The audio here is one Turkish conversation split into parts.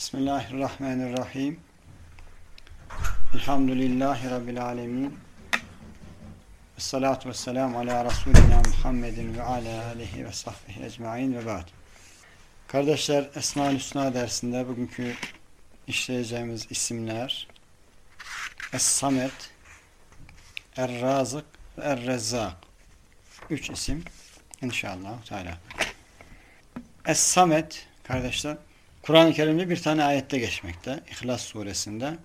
Bismillahirrahmanirrahim. Elhamdülillahi Rabbil alemin. Esselatu vesselamu ala Resulina Muhammedin ve ala aleyhi ve sahbihi ecmain ve ba'd. Kardeşler Esma-ül Hüsna dersinde bugünkü işleyeceğimiz isimler Es-Samet, Er-Razık ve Er-Rezzak. Üç isim inşallah. Es-Samet kardeşler Kur'an-ı Kerim'de bir tane ayette geçmekte. İhlas suresinde.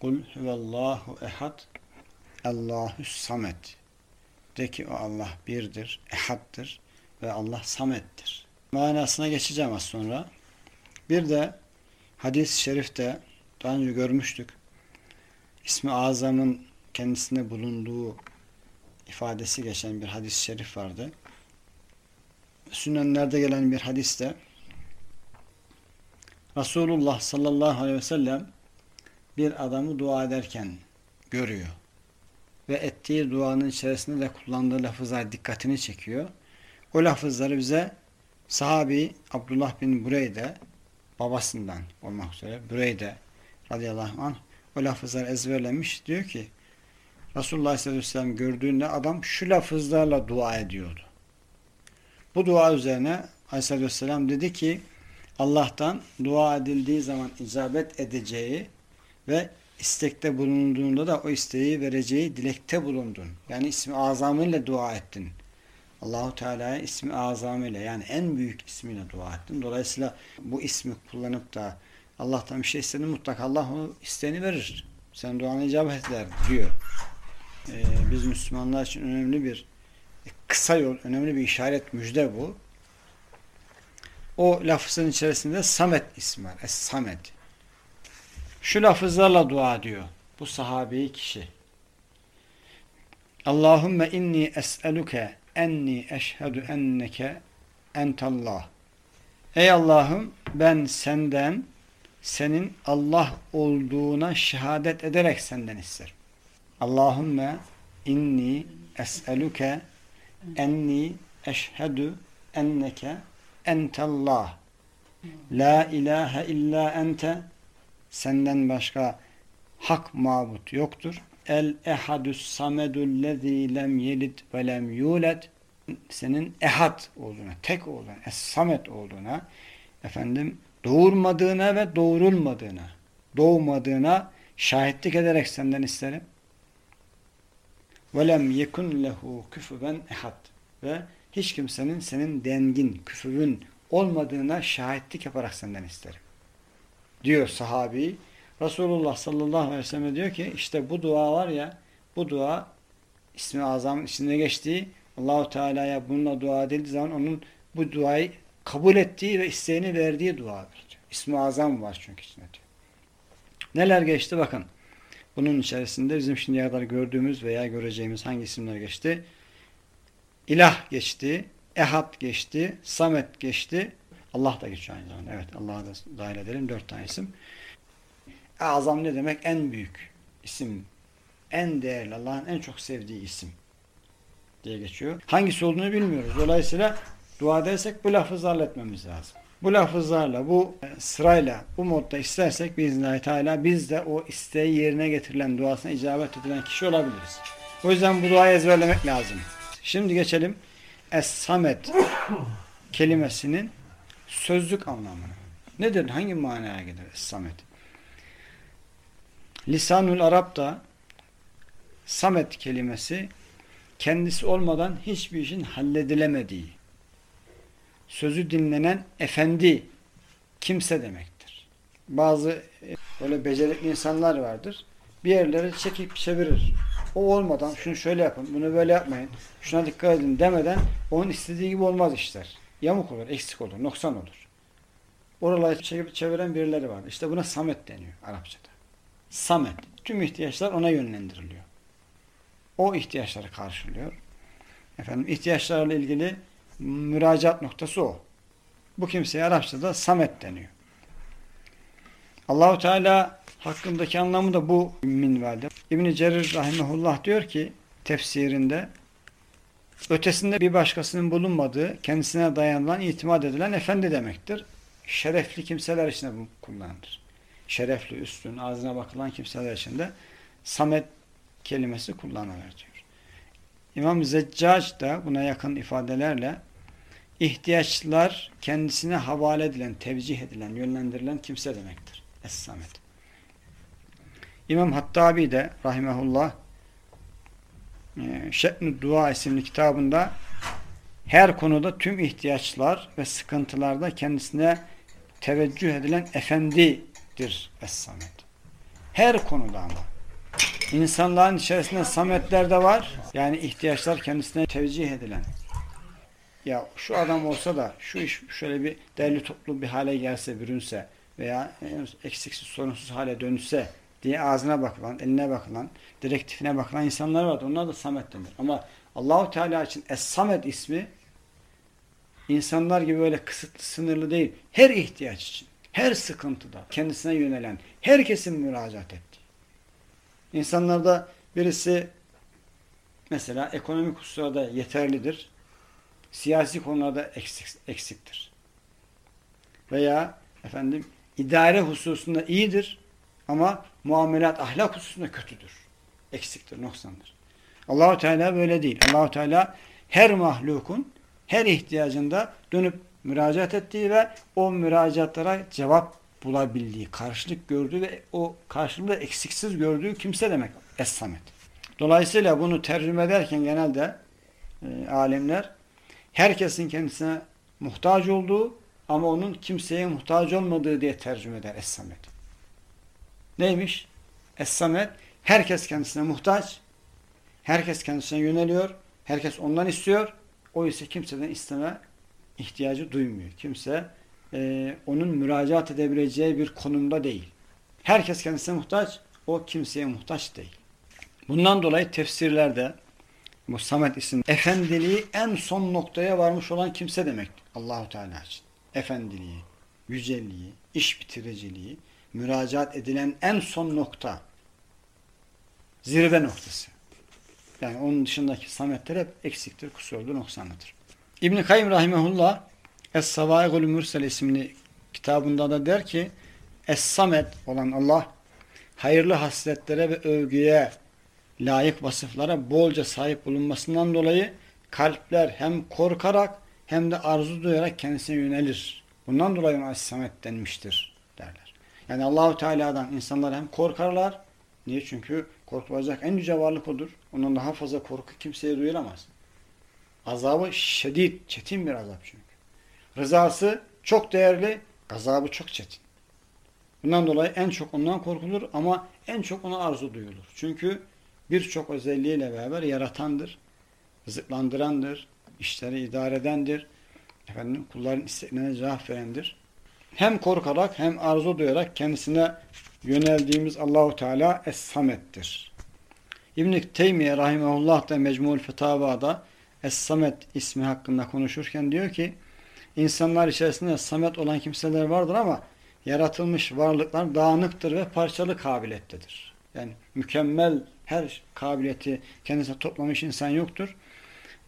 Kul huvallahu ehad Allahus samet. De ki o Allah birdir, ehaddır ve Allah samettir. Manasına geçeceğim az sonra. Bir de hadis-i şerifte daha önce görmüştük. İsmi Azam'ın kendisinde bulunduğu ifadesi geçen bir hadis-i şerif vardı. Sünnenlerde gelen bir hadiste Resulullah sallallahu aleyhi ve sellem bir adamı dua ederken görüyor. Ve ettiği duanın içerisinde de kullandığı lafızlar dikkatini çekiyor. O lafızları bize sahabi Abdullah bin Bureyde babasından olmak üzere Bureyde radıyallahu anh o lafızları ezberlemiş. Diyor ki Resulullah sallallahu aleyhi ve sellem gördüğünde adam şu lafızlarla dua ediyordu. Bu dua üzerine aleyhissalatü vesselam dedi ki Allah'tan dua edildiği zaman icabet edeceği ve istekte bulunduğunda da o isteği vereceği dilekte bulundun. Yani ismi azamıyla dua ettin. Allahu Teala'ya ismi azamıyla yani en büyük ismiyle dua ettin. Dolayısıyla bu ismi kullanıp da Allah'tan bir şey istedin mutlaka Allah o isteğini verir. Sen duanı icabet eder diyor. Ee, biz Müslümanlar için önemli bir kısa yol, önemli bir işaret müjde bu. O lafızın içerisinde Samet ismi var. Es-Samet. Şu lafızlarla dua diyor. Bu sahabi kişi. Allahümme inni es'eluke enni eşhedü enneke entallah. Ey Allah'ım ben senden senin Allah olduğuna şehadet ederek senden isterim. Allahümme inni es'eluke enni eşhedü enneke entallah. La ilahe illa ente senden başka hak mabut yoktur. El ehadus samedullezî lem yelid ve lem yulad senin ehad olduğuna, tek olduğuna, es-samet olduğuna, efendim doğurmadığına ve doğurulmadığına, doğmadığına şahitlik ederek senden isterim. Lem yekun lehu küfüven ehad ve hiç kimsenin senin dengin, küfürün olmadığına şahitlik yaparak senden isterim. Diyor sahabi. Resulullah sallallahu aleyhi ve sellem diyor ki işte bu dua var ya bu dua ismi azam içinde geçtiği Allahu Teala'ya bununla dua edildiği zaman onun bu duayı kabul ettiği ve isteğini verdiği duadır. Diyor. İsmi azam var çünkü içinde diyor. Neler geçti bakın. Bunun içerisinde bizim şimdiye kadar gördüğümüz veya göreceğimiz hangi isimler geçti? İlah geçti, Ehad geçti, Samet geçti. Allah da geçiyor aynı zamanda. Evet Allah'a da dahil edelim. Dört tane isim. Azam ne demek? En büyük isim. En değerli, Allah'ın en çok sevdiği isim diye geçiyor. Hangisi olduğunu bilmiyoruz. Dolayısıyla dua edersek bu lafızlarla etmemiz lazım. Bu lafızlarla, bu sırayla, bu modda istersek biiznillahü teala biz de o isteği yerine getirilen, duasına icabet edilen kişi olabiliriz. O yüzden bu duayı ezberlemek lazım. Şimdi geçelim Es-Samet kelimesinin sözlük anlamına. Nedir? Hangi manaya gelir Es-Samet? Lisanul Arap'ta Samet kelimesi kendisi olmadan hiçbir işin halledilemediği, sözü dinlenen efendi kimse demektir. Bazı e, böyle becerikli insanlar vardır. Bir yerleri çekip çevirir o olmadan şunu şöyle yapın, bunu böyle yapmayın, şuna dikkat edin demeden onun istediği gibi olmaz işler. Yamuk olur, eksik olur, noksan olur. Oraları çekip çeviren birileri var. İşte buna samet deniyor Arapçada. Samet. Tüm ihtiyaçlar ona yönlendiriliyor. O ihtiyaçları karşılıyor. Efendim ihtiyaçlarla ilgili müracaat noktası o. Bu kimseye Arapçada samet deniyor. Allahu Teala hakkındaki anlamı da bu minvalde. İbn-i Cerir Rahimahullah diyor ki tefsirinde ötesinde bir başkasının bulunmadığı, kendisine dayanılan, itimat edilen efendi demektir. şerefli kimseler için de bu kullanılır. Şerefli, üstün, ağzına bakılan kimseler için de samet kelimesi kullanılır diyor. İmam Zeccac da buna yakın ifadelerle ihtiyaçlar kendisine havale edilen, tevcih edilen, yönlendirilen kimse demektir. Es-Samet. İmam Hattabi de rahimehullah e, Şe'nü Dua isimli kitabında her konuda tüm ihtiyaçlar ve sıkıntılarda kendisine teveccüh edilen efendidir Es-Samet. Her konuda ama. İnsanların içerisinde sametler de var. Yani ihtiyaçlar kendisine tevcih edilen. Ya şu adam olsa da şu iş şöyle bir derli toplu bir hale gelse, bürünse veya eksiksiz, sorunsuz hale dönüşse diye ağzına bakılan, eline bakılan, direktifine bakılan insanlar var. Onlar da samet denir. Ama Allahu Teala için Es-Samet ismi insanlar gibi böyle kısıtlı, sınırlı değil. Her ihtiyaç için, her sıkıntıda kendisine yönelen, herkesin müracaat ettiği. İnsanlarda birisi mesela ekonomik hususlarda yeterlidir. Siyasi konularda eksik, eksiktir. Veya efendim idare hususunda iyidir ama muamelat, ahlak hususunda kötüdür. Eksiktir, noksandır. Allahu Teala böyle değil. Allahu Teala her mahlukun her ihtiyacında dönüp müracaat ettiği ve o müracaatlara cevap bulabildiği, karşılık gördüğü ve o karşılığı eksiksiz gördüğü kimse demek Es-Samet. Dolayısıyla bunu tercüme ederken genelde e, alimler herkesin kendisine muhtaç olduğu ama onun kimseye muhtaç olmadığı diye tercüme eder Es-Samet. Neymiş? Es-Samet herkes kendisine muhtaç, herkes kendisine yöneliyor, herkes ondan istiyor, o ise kimseden isteme ihtiyacı duymuyor. Kimse e, onun müracaat edebileceği bir konumda değil. Herkes kendisine muhtaç, o kimseye muhtaç değil. Bundan dolayı tefsirlerde bu Samet isim efendiliği en son noktaya varmış olan kimse demek Allahu Teala için. Efendiliği, yücelliği, iş bitiriciliği, müracaat edilen en son nokta. Zirve noktası. Yani onun dışındaki sametler hep eksiktir, kusurlu, noksanlıdır. İbn-i Kayyum Rahimehullah Es-Savaigul Mürsel isimli kitabında da der ki Es-Samet olan Allah hayırlı hasletlere ve övgüye layık vasıflara bolca sahip bulunmasından dolayı kalpler hem korkarak hem de arzu duyarak kendisine yönelir. Bundan dolayı ona Es-Samet denmiştir. Yani Allahu Teala'dan insanlar hem korkarlar. Niye? Çünkü korkulacak en yüce varlık odur. Ondan daha fazla korku kimseye duyulamaz. Azabı şiddet, çetin bir azap çünkü. Rızası çok değerli, gazabı çok çetin. Bundan dolayı en çok ondan korkulur ama en çok ona arzu duyulur. Çünkü birçok özelliğiyle beraber yaratandır, rızıklandırandır, işleri idare edendir, efendim kulların isteklerine cevap verendir. Hem korkarak hem arzu duyarak kendisine yöneldiğimiz Allahu Teala Es-Samet'tir. İbn-i Teymiye Rahimahullah da Mecmul Fetava'da Es-Samet ismi hakkında konuşurken diyor ki insanlar içerisinde Samet olan kimseler vardır ama yaratılmış varlıklar dağınıktır ve parçalı kabiliyettedir. Yani mükemmel her kabiliyeti kendisine toplamış insan yoktur.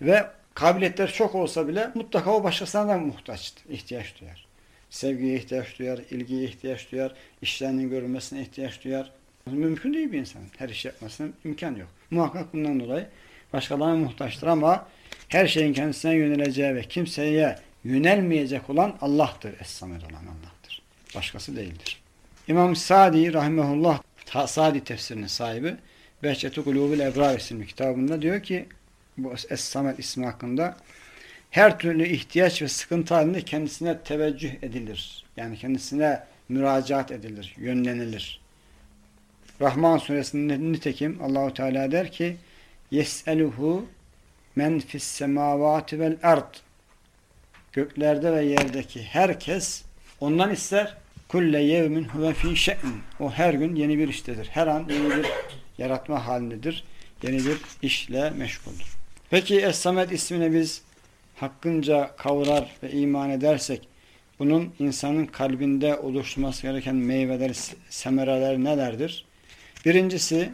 Ve kabiliyetler çok olsa bile mutlaka o başkasına da muhtaçtır, ihtiyaç duyar. Sevgiye ihtiyaç duyar, ilgiye ihtiyaç duyar, işlerinin görülmesine ihtiyaç duyar. Mümkün değil bir insan. Her iş yapmasına imkan yok. Muhakkak bundan dolayı başkalarına muhtaçtır ama her şeyin kendisine yöneleceği ve kimseye yönelmeyecek olan Allah'tır. Es-Samed olan Allah'tır. Başkası değildir. İmam Sadi rahimehullah Sadi tefsirinin sahibi Behçet-i Kulubul Ebrar isimli kitabında diyor ki bu Es-Samed ismi hakkında her türlü ihtiyaç ve sıkıntı halinde kendisine teveccüh edilir. Yani kendisine müracaat edilir, yönlenilir. Rahman suresinde nitekim Allahu Teala der ki yes'eluhu men fis semavati vel ard göklerde ve yerdeki herkes ondan ister kulle yevmin huve fi şe'n o her gün yeni bir iştedir. Her an yeni bir yaratma halindedir. Yeni bir işle meşguldür. Peki Es-Samet ismini biz hakkınca kavrar ve iman edersek bunun insanın kalbinde oluşturması gereken meyveler, semereler nelerdir? Birincisi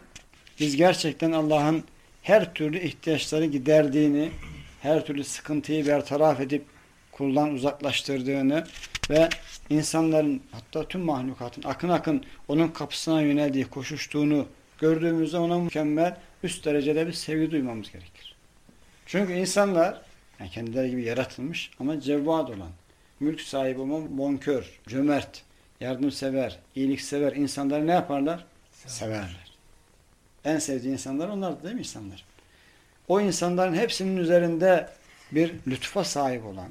biz gerçekten Allah'ın her türlü ihtiyaçları giderdiğini, her türlü sıkıntıyı bertaraf edip kuldan uzaklaştırdığını ve insanların hatta tüm mahlukatın akın akın onun kapısına yöneldiği, koşuştuğunu gördüğümüzde ona mükemmel üst derecede bir sevgi duymamız gerekir. Çünkü insanlar yani kendileri gibi yaratılmış ama cevvad olan, mülk sahibi olan bonkör, cömert, yardımsever, iyiliksever insanları ne yaparlar? Severler. En sevdiği insanlar onlar değil mi insanlar? O insanların hepsinin üzerinde bir lütfa sahip olan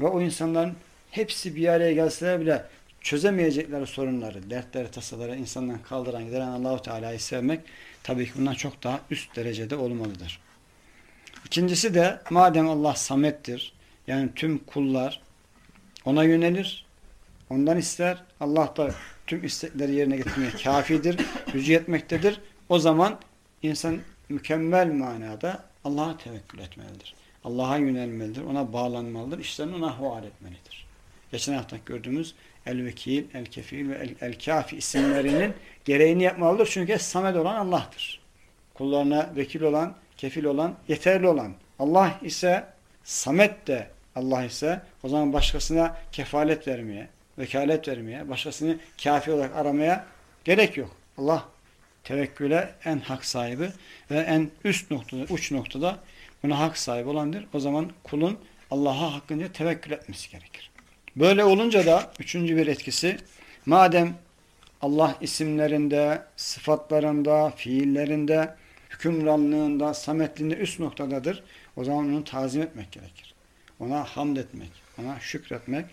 ve o insanların hepsi bir araya gelseler bile çözemeyecekleri sorunları, dertleri, tasaları insandan kaldıran, gideren Allahu Teala'yı sevmek tabii ki bundan çok daha üst derecede olmalıdır. İkincisi de madem Allah samettir, yani tüm kullar ona yönelir, ondan ister, Allah da tüm istekleri yerine getirmeye kafidir, gücü yetmektedir. O zaman insan mükemmel manada Allah'a tevekkül etmelidir. Allah'a yönelmelidir, ona bağlanmalıdır, işlerini ona havale etmelidir. Geçen hafta gördüğümüz El-Vekil, El-Kefil ve El-Kafi isimlerinin gereğini yapmalıdır. Çünkü samed olan Allah'tır. Kullarına vekil olan, kefil olan, yeterli olan. Allah ise samet de Allah ise o zaman başkasına kefalet vermeye, vekalet vermeye, başkasını kafi olarak aramaya gerek yok. Allah tevekküle en hak sahibi ve en üst noktada, uç noktada buna hak sahibi olandır. O zaman kulun Allah'a hakkınca tevekkül etmesi gerekir. Böyle olunca da üçüncü bir etkisi madem Allah isimlerinde, sıfatlarında, fiillerinde, hükümranlığında, sametliğinde üst noktadadır. O zaman onu tazim etmek gerekir. Ona hamd etmek, ona şükretmek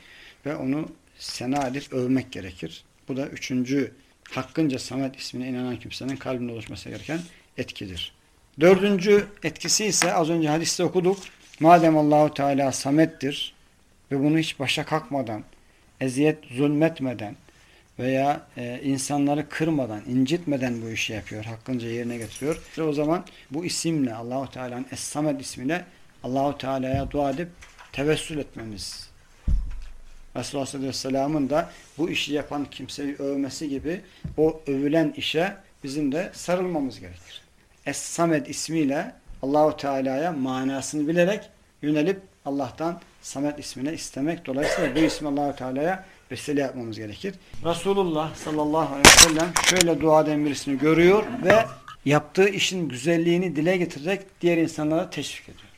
ve onu sena edip övmek gerekir. Bu da üçüncü hakkınca Samet ismine inanan kimsenin kalbinde oluşması gereken etkidir. Dördüncü etkisi ise az önce hadiste okuduk. Madem Allahu Teala Samet'tir ve bunu hiç başa kalkmadan, eziyet zulmetmeden veya e, insanları kırmadan, incitmeden bu işi yapıyor, hakkınca yerine getiriyor. İşte o zaman bu isimle Allahu Teala'nın Es-Samet ismiyle Allahu Teala'ya dua edip tevessül etmemiz. Resulullah sallallahu aleyhi ve sellem'in da bu işi yapan kimseyi övmesi gibi o övülen işe bizim de sarılmamız gerekir. Es-Samed ismiyle Allahu Teala'ya manasını bilerek yönelip Allah'tan Samed ismine istemek. Dolayısıyla bu ismi Allahu Teala'ya vesile yapmamız gerekir. Resulullah sallallahu aleyhi ve sellem şöyle dua eden birisini görüyor ve yaptığı işin güzelliğini dile getirerek diğer insanlara teşvik ediyor.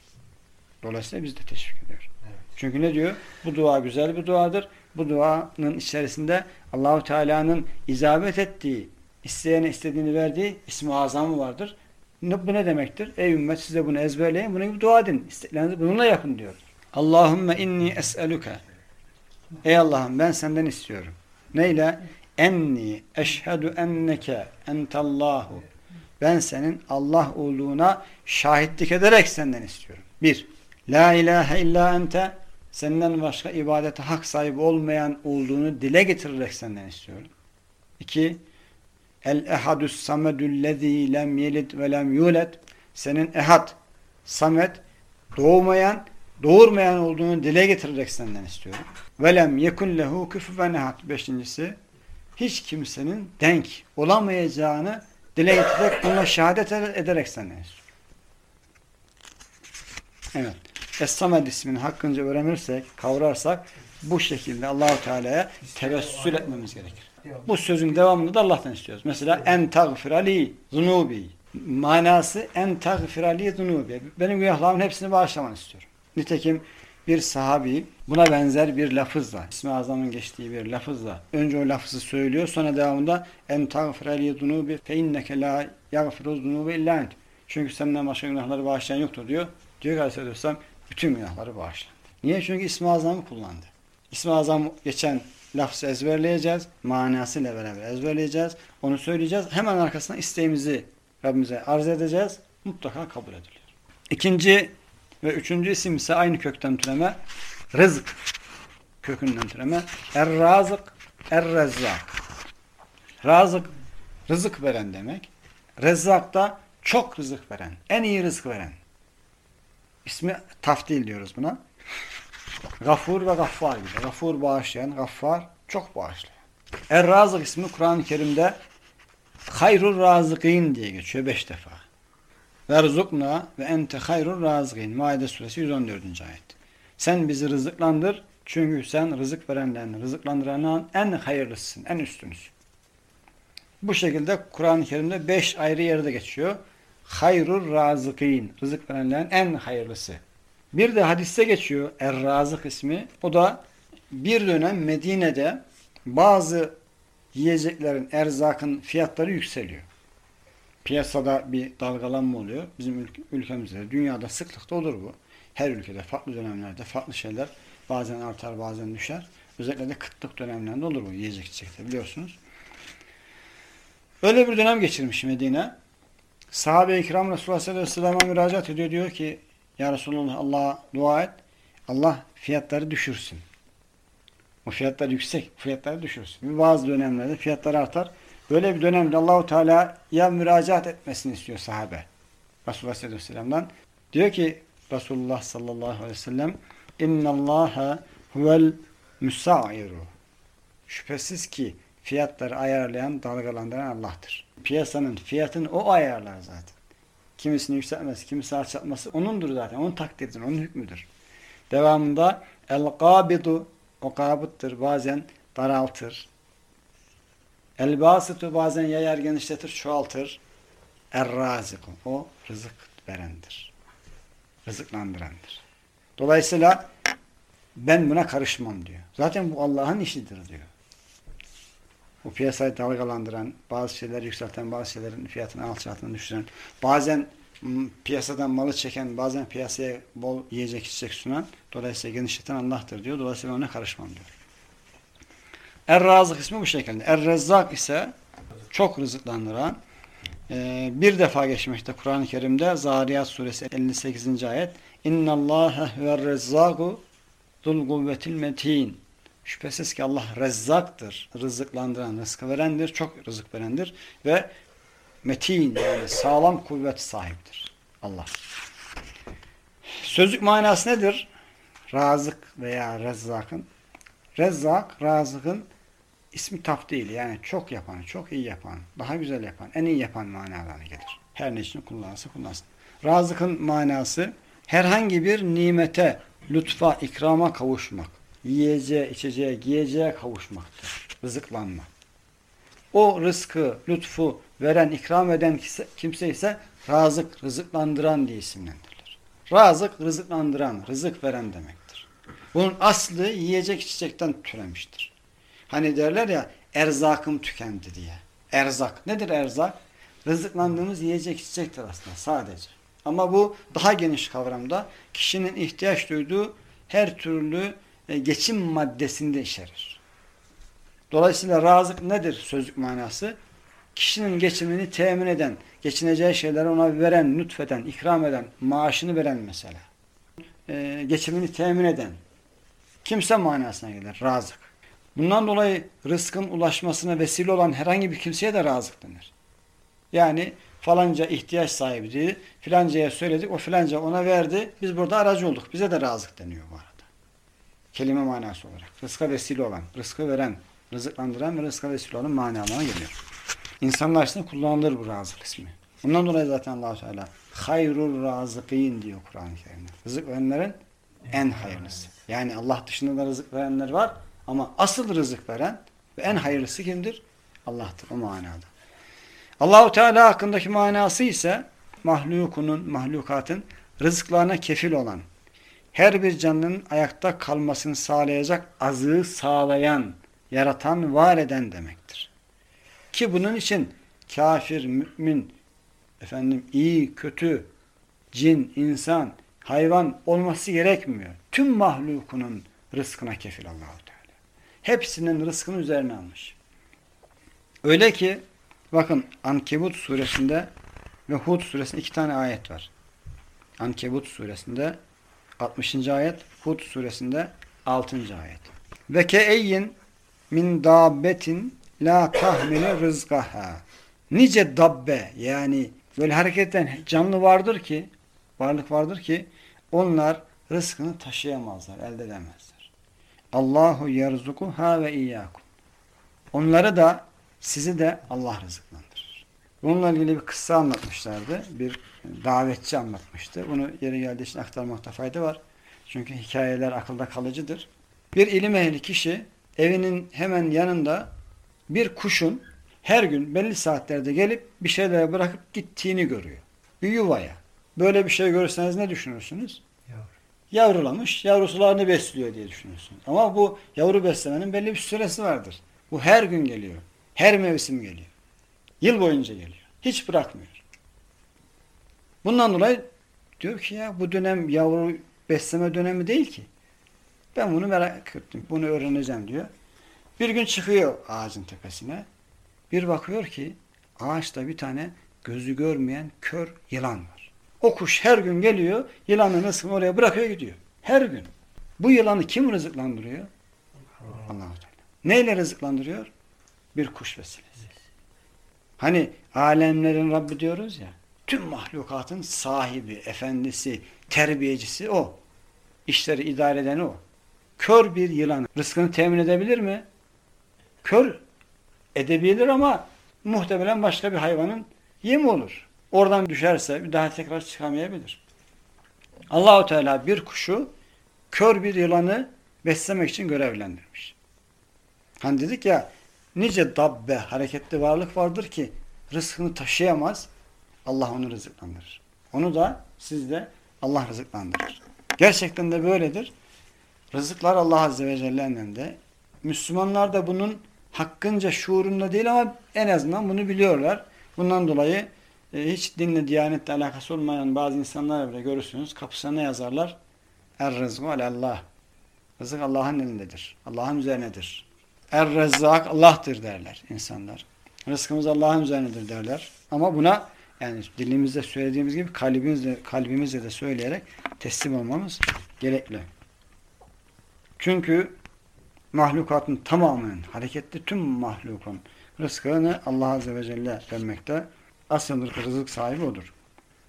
Dolayısıyla biz de teşvik ediyoruz. Evet. Çünkü ne diyor? Bu dua güzel bir duadır. Bu duanın içerisinde Allahu Teala'nın izabet ettiği, isteyene istediğini verdiği ismi azamı vardır. Bu ne demektir? Ey ümmet siz de bunu ezberleyin. Bunu gibi dua edin. İsteklerinizi bununla yapın diyor. Allahümme inni es'eluke. Ey Allah'ım ben senden istiyorum. Neyle? Enni eşhedü enneke entallahu. Ben senin Allah olduğuna şahitlik ederek senden istiyorum. Bir. La ilahe illa ente. Senden başka ibadete hak sahibi olmayan olduğunu dile getirerek senden istiyorum. İki. El-ehadus samedüllezî lem yelid ve lem yulet. Senin ehad, samet, doğmayan, doğurmayan olduğunu dile getirerek senden istiyorum. Ve lem yekun lehu küfüven ehad. Beşincisi, hiç kimsenin denk olamayacağını dile getirerek, onunla şehadet ederek istiyorum. Evet. Es-Samed ismini hakkınca öğrenirsek, kavrarsak bu şekilde Allahu Teala'ya tevessül etmemiz gerekir. Bu sözün devamını da Allah'tan istiyoruz. Mesela en tagfirali zunubi. Manası en tagfirali zunubi. Benim günahlarımın hepsini bağışlamanı istiyorum. Nitekim bir sahabi buna benzer bir lafızla, İsmi Azam'ın geçtiği bir lafızla önce o lafızı söylüyor sonra devamında en tagfirali zunubi fe inneke la yagfiru zunubi illa. Çünkü senden başka günahları bağışlayan yoktur diyor. Diyor ki Aleyhisselam bütün günahları bağışlandı. Niye? Çünkü İsmi Azam'ı kullandı. İsmi Azam geçen lafzı ezberleyeceğiz. Manasıyla beraber ezberleyeceğiz. Onu söyleyeceğiz. Hemen arkasına isteğimizi Rabbimize arz edeceğiz. Mutlaka kabul ediliyor. İkinci ve üçüncü isim ise aynı kökten türeme rızık kökünden türeme er-razık er-rezzak razık rızık veren demek. Rezzak da çok rızık veren, en iyi rızık veren. İsmi taftil diyoruz buna. Gafur ve Gaffar gibi. Gafur bağışlayan, Gaffar çok bağışlayan. Er-Razık ismi Kur'an-ı Kerim'de hayrul razıkin diye geçiyor beş defa. Verzukna ve ente hayrul razıkin. Maide suresi 114. ayet. Sen bizi rızıklandır Çünkü sen rızık verenlerin, rızıklandıranın en hayırlısısın, en üstünüsün. Bu şekilde Kur'an-ı Kerim'de beş ayrı yerde geçiyor. Hayrur razıkîn. Rızık verenlerin en hayırlısı. Bir de hadiste geçiyor Er-Razık ismi. O da bir dönem Medine'de bazı yiyeceklerin, erzakın fiyatları yükseliyor. Piyasada bir dalgalanma oluyor. Bizim ülk ülkemizde, dünyada sıklıkta olur bu. Her ülkede, farklı dönemlerde, farklı şeyler bazen artar, bazen düşer. Özellikle de kıtlık dönemlerinde olur bu yiyecek içecekler biliyorsunuz. Öyle bir dönem geçirmiş Medine. Sahabe-i kiram Resulullah sallallahu aleyhi ve sellem'e müracaat ediyor. Diyor ki Ya Resulullah Allah'a dua et. Allah fiyatları düşürsün. O fiyatlar yüksek. Fiyatları düşürsün. Bazı dönemlerde fiyatlar artar. Böyle bir dönemde Allahu Teala'ya müracaat etmesini istiyor sahabe. Resulullah sallallahu aleyhi ve sellem'den. Diyor ki Resulullah sallallahu aleyhi ve sellem İnnallâhe huvel müsa'iru. Şüphesiz ki fiyatları ayarlayan, dalgalandıran Allah'tır. Piyasanın fiyatını o ayarlar zaten. Kimisini yükseltmesi, kimisi alçaltması onundur zaten. Onun takdiridir, onun hükmüdür. Devamında el-gabidu o kabıttır. Bazen daraltır. El-basitu bazen yayar, genişletir, çoğaltır. Er-raziku o rızık verendir. Rızıklandırandır. Dolayısıyla ben buna karışmam diyor. Zaten bu Allah'ın işidir diyor. Bu piyasayı dalgalandıran, bazı şeyleri yükselten, bazı şeylerin fiyatını alçaltan, düşüren, bazen piyasadan malı çeken, bazen piyasaya bol yiyecek içecek sunan, dolayısıyla genişleten Allah'tır diyor. Dolayısıyla ona karışmam diyor. Er-Razık ismi bu şekilde. Er-Rezzak ise çok rızıklandıran, bir defa geçmişte Kur'an-ı Kerim'de Zariyat suresi 58. ayet Allahe ve rezzaku zul kuvvetil metin. Şüphesiz ki Allah rezzaktır. Rızıklandıran, rızkı verendir. Çok rızık verendir. Ve metin yani sağlam kuvvet sahiptir. Allah. Sözlük manası nedir? Razık veya rezzakın. Rezzak, razıkın ismi taftil yani çok yapan, çok iyi yapan, daha güzel yapan, en iyi yapan manalarına gelir. Her ne için kullanırsa kullansın. Razıkın manası herhangi bir nimete, lütfa, ikrama kavuşmak. Yiyeceğe, içeceğe, giyeceğe kavuşmaktır. Rızıklanma. O rızkı, lütfu veren, ikram eden kimse ise razık, rızıklandıran diye isimlendirilir. Razık, rızıklandıran, rızık veren demektir. Bunun aslı yiyecek içecekten türemiştir. Hani derler ya erzakım tükendi diye. Erzak. Nedir erzak? Rızıklandığımız yiyecek içecektir aslında sadece. Ama bu daha geniş kavramda kişinin ihtiyaç duyduğu her türlü geçim maddesinde içerir. Dolayısıyla razık nedir sözlük manası? Kişinin geçimini temin eden, geçineceği şeyleri ona veren, lütfeden, ikram eden, maaşını veren mesela. Ee, geçimini temin eden kimse manasına gelir razık. Bundan dolayı rızkın ulaşmasına vesile olan herhangi bir kimseye de razık denir. Yani falanca ihtiyaç sahibiydi, filancaya söyledik, o filanca ona verdi, biz burada aracı olduk. Bize de razık deniyor bu arada. Kelime manası olarak. Rızka vesile olan, rızkı veren, rızıklandıran ve rızka vesile olan manalarına geliyor. İnsanlar için kullanılır bu razık ismi. Bundan dolayı zaten allah Teala hayrul razıkîn diyor Kur'an-ı Kerim'de. Rızık verenlerin en hayırlısı. Yani Allah dışında da rızık verenler var ama asıl rızık veren ve en hayırlısı kimdir? Allah'tır o manada. Allahu Teala hakkındaki manası ise mahlukunun, mahlukatın rızıklarına kefil olan, her bir canlının ayakta kalmasını sağlayacak azığı sağlayan, yaratan, var eden demektir. Ki bunun için kafir, mümin, efendim iyi, kötü, cin, insan, hayvan olması gerekmiyor. Tüm mahlukunun rızkına kefil Allahu Teala. Hepsinin rızkını üzerine almış. Öyle ki bakın Ankebut suresinde ve Hud suresinde iki tane ayet var. Ankebut suresinde 60. ayet, Hud suresinde 6. ayet. Ve keeyyin min dabbetin la tahmile rızgaha. Nice dabbe yani böyle hareketten canlı vardır ki varlık vardır ki onlar rızkını taşıyamazlar, elde edemezler. Allahu yerzuku ha ve iyyakum. Onları da sizi de Allah rızıklandırır. Bununla ilgili bir kıssa anlatmışlardı. Bir davetçi anlatmıştı. Bunu yeri geldiği için aktarmakta fayda var. Çünkü hikayeler akılda kalıcıdır. Bir ilim ehli kişi evinin hemen yanında bir kuşun her gün belli saatlerde gelip bir şeyler bırakıp gittiğini görüyor. Bir yuvaya. Böyle bir şey görürseniz ne düşünürsünüz? Yavru. Yavrulamış, yavrusularını besliyor diye düşünüyorsunuz. Ama bu yavru beslemenin belli bir süresi vardır. Bu her gün geliyor. Her mevsim geliyor. Yıl boyunca geliyor. Hiç bırakmıyor. Bundan dolayı diyor ki ya bu dönem yavru besleme dönemi değil ki. Ben bunu merak ettim. Bunu öğreneceğim diyor. Bir gün çıkıyor ağacın tepesine. Bir bakıyor ki ağaçta bir tane gözü görmeyen kör yılan var. O kuş her gün geliyor, yılanın rızkını oraya bırakıyor gidiyor. Her gün. Bu yılanı kim rızıklandırıyor? allah Teala. Neyle rızıklandırıyor? Bir kuş vesilesi. Hani alemlerin Rabbi diyoruz ya, tüm mahlukatın sahibi, efendisi, terbiyecisi o. İşleri idare eden o. Kör bir yılan rızkını temin edebilir mi? Kör edebilir ama muhtemelen başka bir hayvanın yemi olur. Oradan düşerse bir daha tekrar çıkamayabilir. Allahu Teala bir kuşu kör bir yılanı beslemek için görevlendirmiş. Hani dedik ya nice dabbe hareketli varlık vardır ki rızkını taşıyamaz. Allah onu rızıklandırır. Onu da sizde Allah rızıklandırır. Gerçekten de böyledir. Rızıklar Allah Azze ve Celle'nin de. Müslümanlar da bunun hakkınca şuurunda değil ama en azından bunu biliyorlar. Bundan dolayı e, hiç dinle, diyanetle alakası olmayan bazı insanlar bile görürsünüz. Kapısına ne yazarlar? Er rızgı Allah. Rızık Allah'ın elindedir. Allah'ın üzerinedir. Er rezzak Allah'tır derler insanlar. Rızkımız Allah'ın üzerinedir derler. Ama buna yani dilimizde söylediğimiz gibi kalbimizle, kalbimizle de söyleyerek teslim olmamız gerekli. Çünkü mahlukatın tamamen hareketli tüm mahlukun rızkını Allah Azze ve Celle vermekte. Asıl rızık sahibi odur.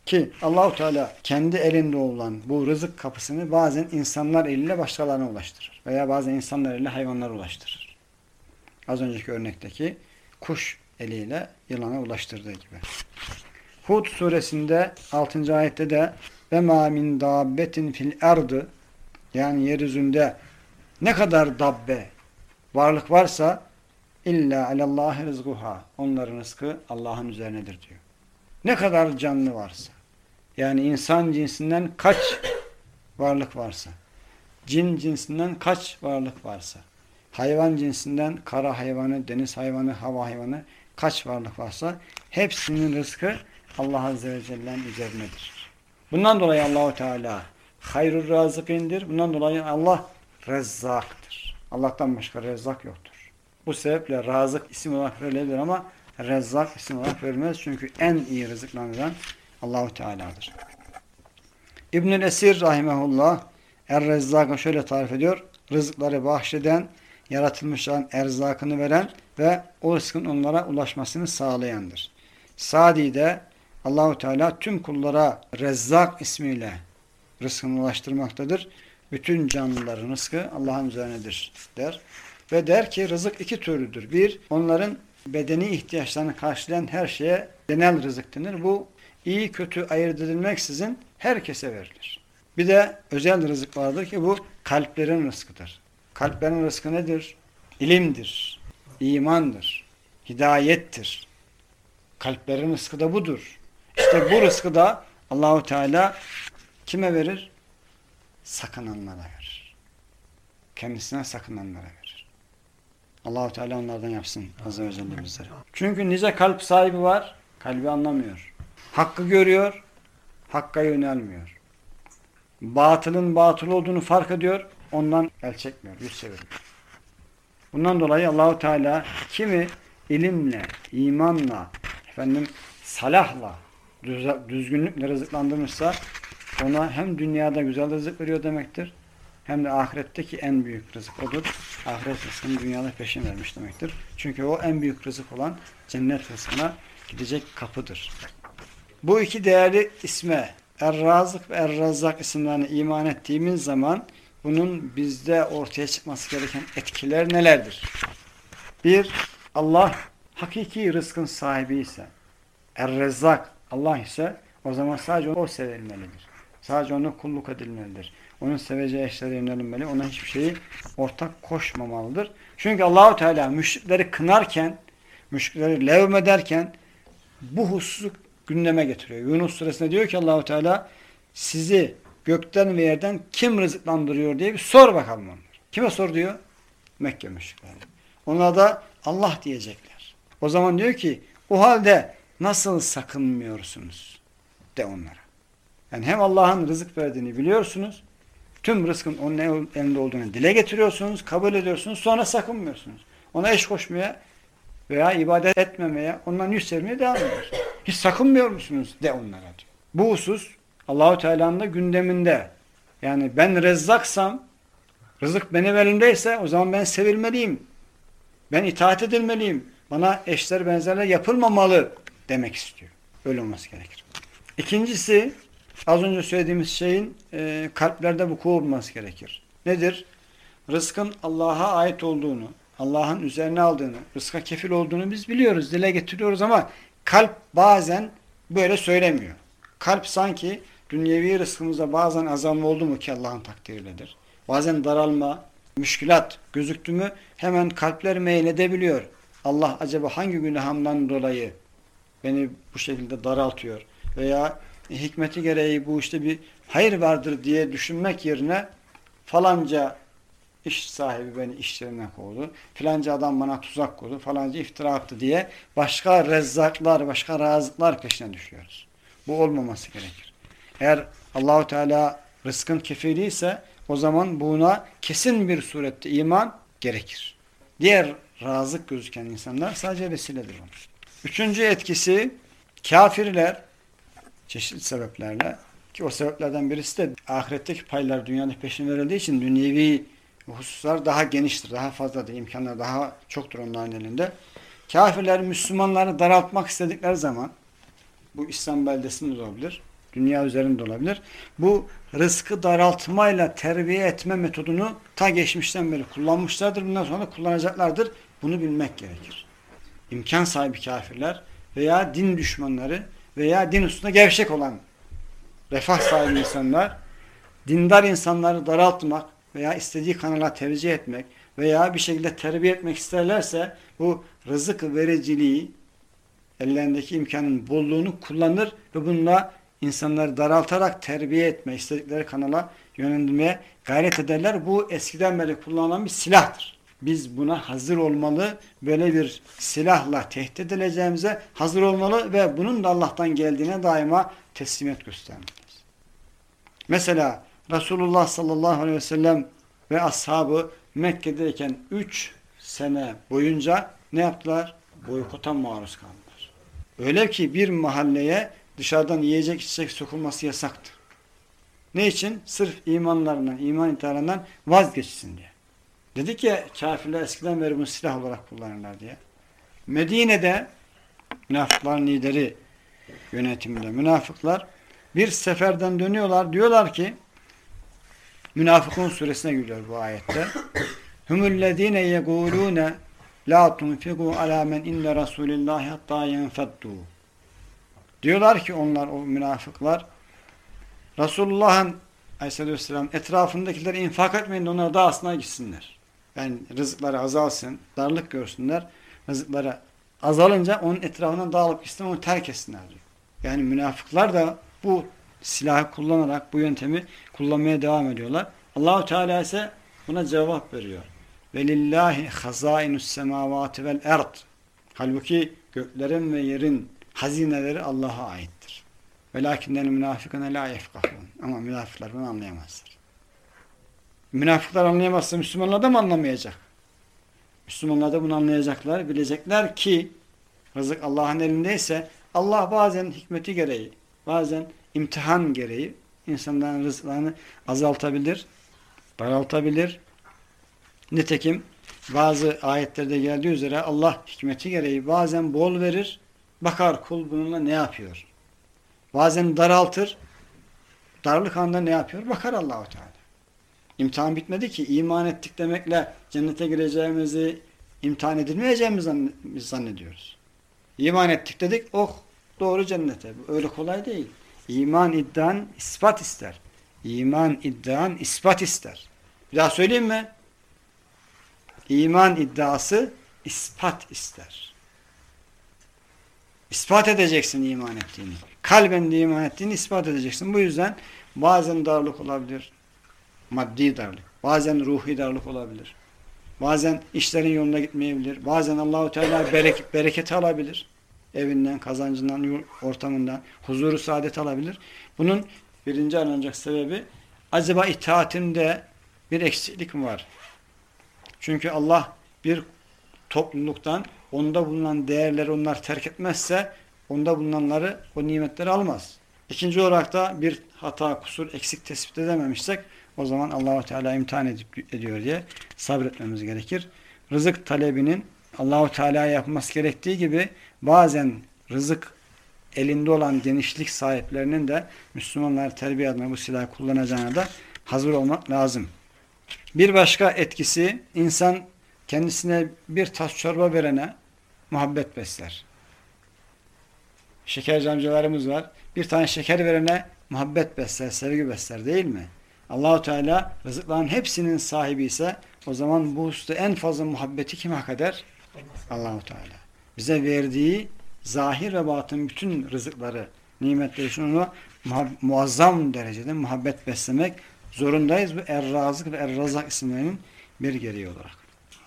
Ki Allahu Teala kendi elinde olan bu rızık kapısını bazen insanlar eliyle başkalarına ulaştırır. Veya bazen insanlar eliyle hayvanlara ulaştırır. Az önceki örnekteki kuş eliyle yılana ulaştırdığı gibi. Hud suresinde 6. ayette de ve ma min dabbetin fil erdı yani yeryüzünde ne kadar dabbe varlık varsa illa alallahi rızguha onların rızkı Allah'ın üzerinedir diyor. Ne kadar canlı varsa yani insan cinsinden kaç varlık varsa cin cinsinden kaç varlık varsa hayvan cinsinden kara hayvanı, deniz hayvanı, hava hayvanı kaç varlık varsa hepsinin rızkı Allah Azze ve Celle'nin üzerinedir. Bundan dolayı Allahu Teala hayrur razıkindir. Bundan dolayı Allah rezzaktır. Allah'tan başka rezzak yoktur. Bu sebeple razık isim olarak verilebilir ama rezzak isim olarak verilmez. Çünkü en iyi rızıklandıran Allahu Teala'dır. İbnül Esir rahimehullah Er-Rezzak'ı şöyle tarif ediyor. Rızıkları bahşeden, yaratılmışların erzakını veren ve o rızkın onlara ulaşmasını sağlayandır. Sadi de Allahu Teala tüm kullara Rezzak ismiyle rızkını ulaştırmaktadır. Bütün canlıların rızkı Allah'ın üzerinedir der. Ve der ki rızık iki türlüdür. Bir, onların bedeni ihtiyaçlarını karşılayan her şeye genel rızık denir. Bu iyi kötü ayırt edilmeksizin herkese verilir. Bir de özel rızık vardır ki bu kalplerin rızkıdır. Kalplerin rızkı nedir? İlimdir, imandır, hidayettir. Kalplerin rızkı da budur. İşte bu rızkı da Allahu Teala kime verir? Sakınanlara verir. Kendisine sakınanlara verir. Allahu Teala onlardan yapsın azze ve. Çünkü nice kalp sahibi var, kalbi anlamıyor. Hakkı görüyor, hakka yönelmiyor. Batılın batıl olduğunu fark ediyor, ondan el çekmiyor, yüz çevirmiyor. Bundan dolayı Allahu Teala kimi ilimle, imanla, efendim salahla, düzgünlükle rızıklandırmışsa ona hem dünyada güzel rızık veriyor demektir. Hem de ahiretteki en büyük rızık odur. Ahiret rızkını dünyada peşin vermiş demektir. Çünkü o en büyük rızık olan cennet rızkına gidecek kapıdır. Bu iki değerli isme Er-Razık ve Er-Razzak isimlerine iman ettiğimiz zaman bunun bizde ortaya çıkması gereken etkiler nelerdir? Bir, Allah hakiki rızkın sahibi ise Er-Rezzak Allah ise o zaman sadece o sevilmelidir. Sadece ona kulluk edilmelidir. Onun seveceği eşlere yönelmeli. Ona hiçbir şeyi ortak koşmamalıdır. Çünkü Allahu Teala müşrikleri kınarken, müşrikleri levmederken bu hususu gündeme getiriyor. Yunus suresinde diyor ki Allahu Teala sizi gökten ve yerden kim rızıklandırıyor diye bir sor bakalım onlar. Kime sor diyor? Mekke müşrikleri. Ona da Allah diyecekler. O zaman diyor ki o halde nasıl sakınmıyorsunuz de onlara. Yani hem Allah'ın rızık verdiğini biliyorsunuz, tüm rızkın onun elinde olduğunu dile getiriyorsunuz, kabul ediyorsunuz, sonra sakınmıyorsunuz. Ona eş koşmaya veya ibadet etmemeye, ondan yüz çevirmeye devam ediyorsunuz. Hiç sakınmıyor musunuz de onlara diyor. Bu husus Allahu Teala'nın da gündeminde. Yani ben rezzaksam, rızık benim elimdeyse o zaman ben sevilmeliyim. Ben itaat edilmeliyim. Bana eşler benzerler yapılmamalı demek istiyor. Öyle olması gerekir. İkincisi az önce söylediğimiz şeyin e, kalplerde vuku olması gerekir. Nedir? Rızkın Allah'a ait olduğunu, Allah'ın üzerine aldığını, rızka kefil olduğunu biz biliyoruz, dile getiriyoruz ama kalp bazen böyle söylemiyor. Kalp sanki dünyevi rızkımızda bazen azalma oldu mu ki Allah'ın takdiriledir. Bazen daralma, müşkilat gözüktü mü hemen kalpler meyledebiliyor. Allah acaba hangi günahımdan dolayı beni bu şekilde daraltıyor veya hikmeti gereği bu işte bir hayır vardır diye düşünmek yerine falanca iş sahibi beni işlerinden kovdu, filanca adam bana tuzak kurdu, falanca iftira attı diye başka rezzaklar, başka razıklar peşine düşüyoruz. Bu olmaması gerekir. Eğer Allahu Teala rızkın kefili ise o zaman buna kesin bir surette iman gerekir. Diğer razık gözüken insanlar sadece vesiledir onun. Üçüncü etkisi kafirler çeşitli sebeplerle ki o sebeplerden birisi de ahiretteki paylar dünyadaki peşin verildiği için dünyevi hususlar daha geniştir, daha fazladır, imkanlar daha çoktur onların elinde. Kafirler Müslümanları daraltmak istedikleri zaman bu İslam beldesinde de olabilir, dünya üzerinde olabilir. Bu rızkı daraltmayla terbiye etme metodunu ta geçmişten beri kullanmışlardır. Bundan sonra kullanacaklardır. Bunu bilmek gerekir. İmkan sahibi kafirler veya din düşmanları veya din üstünde gevşek olan refah sahibi insanlar dindar insanları daraltmak veya istediği kanala tercih etmek veya bir şekilde terbiye etmek isterlerse bu rızık vericiliği ellerindeki imkanın bolluğunu kullanır ve bununla insanları daraltarak terbiye etme, istedikleri kanala yönlendirmeye gayret ederler. Bu eskiden beri kullanılan bir silahtır. Biz buna hazır olmalı, böyle bir silahla tehdit edileceğimize hazır olmalı ve bunun da Allah'tan geldiğine daima teslimiyet göstermeliyiz. Mesela Resulullah sallallahu aleyhi ve sellem ve ashabı Mekke'deyken 3 sene boyunca ne yaptılar? Boykota maruz kaldılar. Öyle ki bir mahalleye dışarıdan yiyecek içecek sokulması yasaktı. Ne için? Sırf imanlarından, iman itiharından vazgeçsin diye. Dedik ya kafirler eskiden beri bunu silah olarak kullanırlar diye. Medine'de münafıkların lideri yönetiminde münafıklar bir seferden dönüyorlar. Diyorlar ki Münafıkun suresine giriyor bu ayette. Humullezine yegulune la tunfiqu ala men inne rasulillahi hatta yenfeddu. Diyorlar ki onlar o münafıklar Resulullah'ın Aleyhisselatü Vesselam etrafındakileri infak etmeyin de onlar dağısına gitsinler. Yani rızıkları azalsın, darlık görsünler. Rızıkları azalınca onun etrafından dağılıp gitsin, onu terk etsinler diyor. Yani münafıklar da bu silahı kullanarak bu yöntemi kullanmaya devam ediyorlar. Allahu Teala ise buna cevap veriyor. Velillahi hazainus semavati vel erd. Halbuki göklerin ve yerin hazineleri Allah'a aittir. Velakinnel münafıkına la yefkahun. Ama münafıklar bunu anlayamazlar. Münafıklar anlayamazsa Müslümanlar da mı anlamayacak? Müslümanlar da bunu anlayacaklar, bilecekler ki rızık Allah'ın elindeyse Allah bazen hikmeti gereği, bazen imtihan gereği insanların rızıklarını azaltabilir, daraltabilir. Nitekim bazı ayetlerde geldiği üzere Allah hikmeti gereği bazen bol verir, bakar kul bununla ne yapıyor. Bazen daraltır, darlık anda ne yapıyor? Bakar Allahu Teala. İmtihan bitmedi ki iman ettik demekle cennete gireceğimizi imtihan edilmeyeceğimizi zannediyoruz. İman ettik dedik, oh doğru cennete. Öyle kolay değil. İman iddian ispat ister. İman iddian ispat ister. Bir daha söyleyeyim mi? İman iddiası ispat ister. İspat edeceksin iman ettiğini. Kalben iman ettiğini ispat edeceksin. Bu yüzden bazen darlık olabilir. Maddi darlık. Bazen ruhi darlık olabilir. Bazen işlerin yoluna gitmeyebilir. Bazen Allahu Teala bereket, bereketi alabilir. Evinden, kazancından, ortamından, huzuru, saadet alabilir. Bunun birinci aranacak sebebi acaba itaatimde bir eksiklik mi var? Çünkü Allah bir topluluktan onda bulunan değerleri onlar terk etmezse onda bulunanları o nimetleri almaz. İkinci olarak da bir hata, kusur, eksik tespit edememişsek o zaman Allahu Teala imtihan edip ediyor diye sabretmemiz gerekir. Rızık talebinin Allahu Teala yapması gerektiği gibi bazen rızık elinde olan genişlik sahiplerinin de Müslümanlar terbiye adına bu silahı kullanacağına da hazır olmak lazım. Bir başka etkisi insan kendisine bir tas çorba verene muhabbet besler. Şekerci amcalarımız var. Bir tane şeker verene muhabbet besler, sevgi besler değil mi? Allahu Teala rızıkların hepsinin sahibi ise o zaman bu hususta en fazla muhabbeti kim hak eder? Allahu Teala. Bize verdiği zahir ve batın bütün rızıkları, nimetleri onu muazzam derecede muhabbet beslemek zorundayız. Bu Er-Razık ve Er-Razak isimlerinin bir gereği olarak.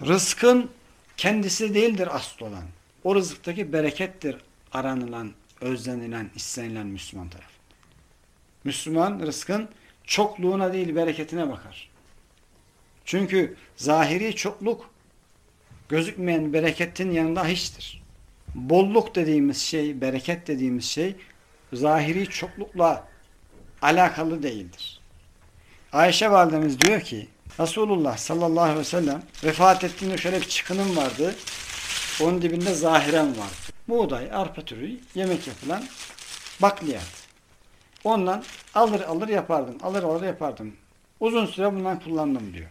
Rızkın kendisi değildir asıl olan. O rızıktaki berekettir aranılan, özlenilen, istenilen Müslüman taraf. Müslüman rızkın çokluğuna değil bereketine bakar. Çünkü zahiri çokluk gözükmeyen bereketin yanında hiçtir. Bolluk dediğimiz şey, bereket dediğimiz şey zahiri çoklukla alakalı değildir. Ayşe validemiz diyor ki Resulullah sallallahu aleyhi ve sellem vefat ettiğinde şöyle bir çıkınım vardı. Onun dibinde zahiren vardı. Buğday, arpa türü yemek yapılan bakliyat. Ondan alır alır yapardım. Alır alır yapardım. Uzun süre bundan kullandım diyor.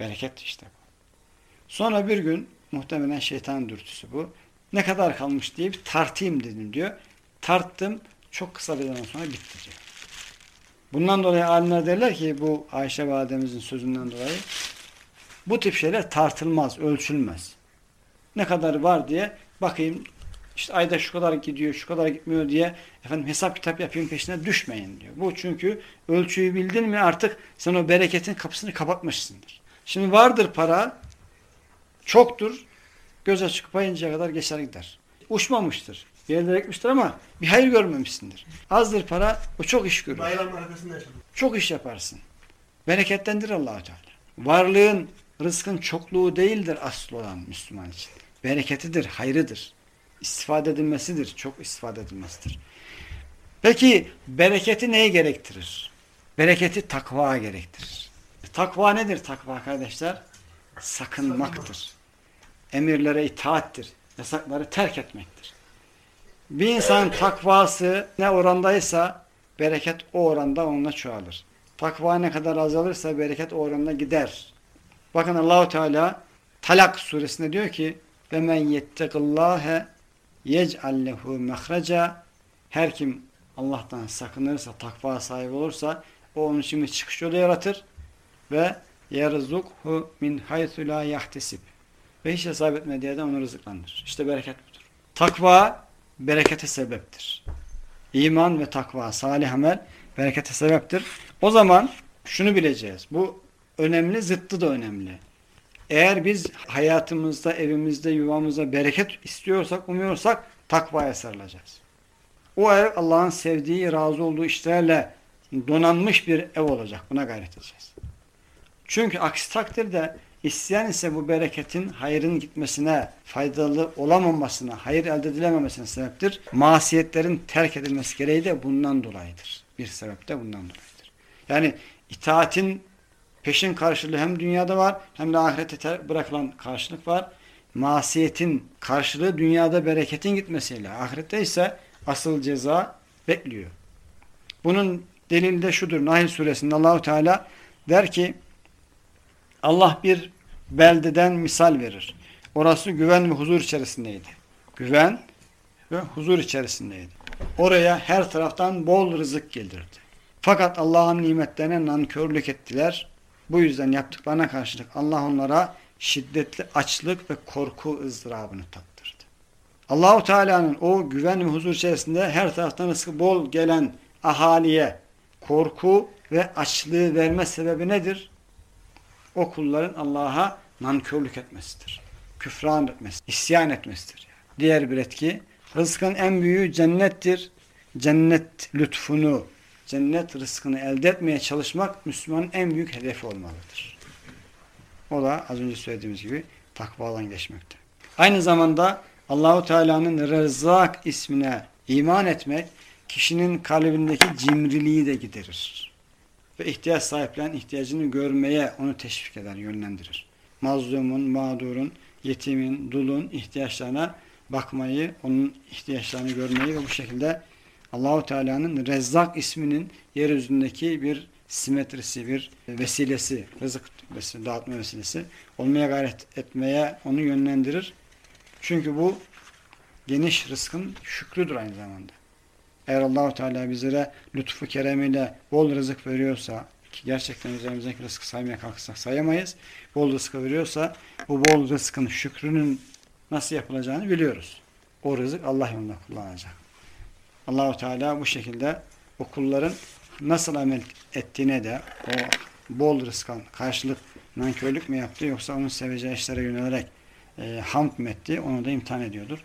Bereket işte bu. Sonra bir gün muhtemelen şeytan dürtüsü bu. Ne kadar kalmış diye bir tartayım dedim diyor. Tarttım. Çok kısa bir zaman sonra bitti diyor. Bundan dolayı alimler derler ki bu Ayşe validemizin sözünden dolayı bu tip şeyler tartılmaz, ölçülmez. Ne kadar var diye bakayım işte ayda şu kadar gidiyor, şu kadar gitmiyor diye efendim hesap kitap yapayım peşine düşmeyin diyor. Bu çünkü ölçüyü bildin mi artık sen o bereketin kapısını kapatmışsındır. Şimdi vardır para, çoktur, göz açık kapayıncaya kadar geçer gider. Uçmamıştır. Yerlere gitmiştir ama bir hayır görmemişsindir. Azdır para, o çok iş görür. Bayram arkasında yaşadım. Çok iş yaparsın. Bereketlendir allah Teala. Varlığın, rızkın çokluğu değildir asıl olan Müslüman için. Bereketidir, hayrıdır. İstifade edilmesidir, çok istifade edilmesidir. Peki bereketi neye gerektirir? Bereketi takva gerektirir. Takva nedir takva kardeşler? Sakınmaktır. Emirlere itaattir. Yasakları terk etmektir. Bir insan takvası ne orandaysa bereket o oranda onunla çoğalır. Takva ne kadar azalırsa bereket o oranda gider. Bakın Allahu Teala Talak suresinde diyor ki ve men yettekillâhe yec'al lehu mehreca her kim Allah'tan sakınırsa, takva sahibi olursa o onun için bir çıkış yolu yaratır ve yerzukhu min haythu la yahtesib ve hiç hesap etmediği yerden onu rızıklandırır. İşte bereket budur. Takva berekete sebeptir. İman ve takva, salih amel berekete sebeptir. O zaman şunu bileceğiz. Bu önemli, zıttı da önemli. Eğer biz hayatımızda, evimizde, yuvamızda bereket istiyorsak, umuyorsak takvaya sarılacağız. O ev Allah'ın sevdiği, razı olduğu işlerle donanmış bir ev olacak. Buna gayret edeceğiz. Çünkü aksi takdirde isyan ise bu bereketin hayrın gitmesine, faydalı olamamasına, hayır elde edilememesine sebeptir. Masiyetlerin terk edilmesi gereği de bundan dolayıdır. Bir sebep de bundan dolayıdır. Yani itaatin peşin karşılığı hem dünyada var hem de ahirete bırakılan karşılık var. Masiyetin karşılığı dünyada bereketin gitmesiyle, ahirette ise asıl ceza bekliyor. Bunun delili de şudur. Nahil suresinde Allahu Teala der ki Allah bir beldeden misal verir. Orası güven ve huzur içerisindeydi. Güven ve huzur içerisindeydi. oraya her taraftan bol rızık geldirdi. Fakat Allah'ın nimetlerine nankörlük ettiler. Bu yüzden yaptıklarına karşılık Allah onlara şiddetli açlık ve korku ızdırabını tattırdı. Allahu Teala'nın o güven ve huzur içerisinde her taraftan rızkı bol gelen ahaliye korku ve açlığı verme sebebi nedir? O kulların Allah'a nankörlük etmesidir. Küfran etmesi, isyan etmesidir. Diğer bir etki, rızkın en büyüğü cennettir. Cennet lütfunu, cennet rızkını elde etmeye çalışmak Müslümanın en büyük hedefi olmalıdır. O da az önce söylediğimiz gibi takvadan geçmekte. Aynı zamanda Allahu Teala'nın Rezzak ismine iman etmek kişinin kalbindeki cimriliği de giderir. Ve ihtiyaç sahiplerinin ihtiyacını görmeye onu teşvik eder, yönlendirir. Mazlumun, mağdurun, yetimin, dulun ihtiyaçlarına bakmayı, onun ihtiyaçlarını görmeyi ve bu şekilde Allahu Teala'nın Rezzak isminin yeryüzündeki bir simetrisi, bir vesilesi, rızık dağıtma vesilesi olmaya gayret etmeye onu yönlendirir. Çünkü bu geniş rızkın şükrüdür aynı zamanda. Eğer Allahu Teala bizlere lütfu keremiyle bol rızık veriyorsa ki gerçekten üzerimizdeki rızkı saymaya kalksak sayamayız. Bol rızkı veriyorsa bu bol rızkın şükrünün nasıl yapılacağını biliyoruz. O rızık Allah yolunda kullanacak. Allahu Teala bu şekilde o kulların nasıl amel ettiğine de o bol rızkan karşılık nankörlük mü yaptı yoksa onun seveceği işlere yönelerek e, hamd mı etti onu da imtihan ediyordur.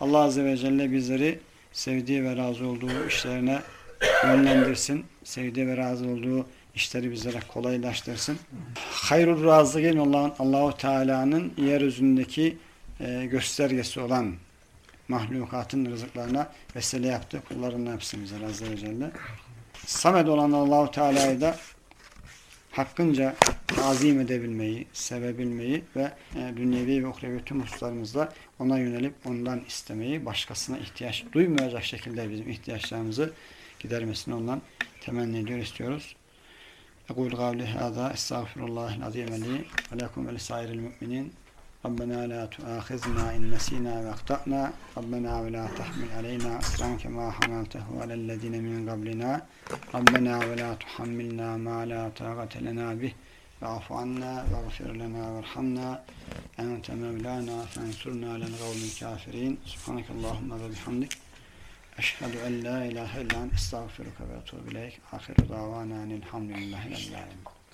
Allah Azze ve Celle bizleri sevdiği ve razı olduğu işlerine yönlendirsin. Sevdiği ve razı olduğu işleri bizlere kolaylaştırsın. Hayrul razıgin olan Allahu Teala'nın yeryüzündeki e, göstergesi olan mahlukatın rızıklarına vesile yaptı. Kullarından yapsın bize Azze ve Celle. Samed olan Allahu Teala'yı da hakkınca azim edebilmeyi, sevebilmeyi ve e, dünyevi ve uhrevi tüm hususlarımızda ona yönelip ondan istemeyi, başkasına ihtiyaç duymayacak şekilde bizim ihtiyaçlarımızı gidermesini ondan temenni ediyor, istiyoruz. أقول قولي هذا استغفر الله العظيم لي ولكم ولسائر المؤمنين ربنا لا تؤاخذنا إن نسينا واخطأنا ربنا ولا تحمل علينا أسرا كما حملته على الذين من قبلنا. ربنا ولا تحملنا ما لا طاقة لنا به. واعف عنا واغفر لنا وارحمنا. أنت مولانا فانصرنا على القوم الكافرين. سبحانك اللهم وبحمدك. أشهد أن لا إله إلا أنت. أستغفرك وأتوب إليك. آخر دعوانا أن الحمد لله رب العالمين.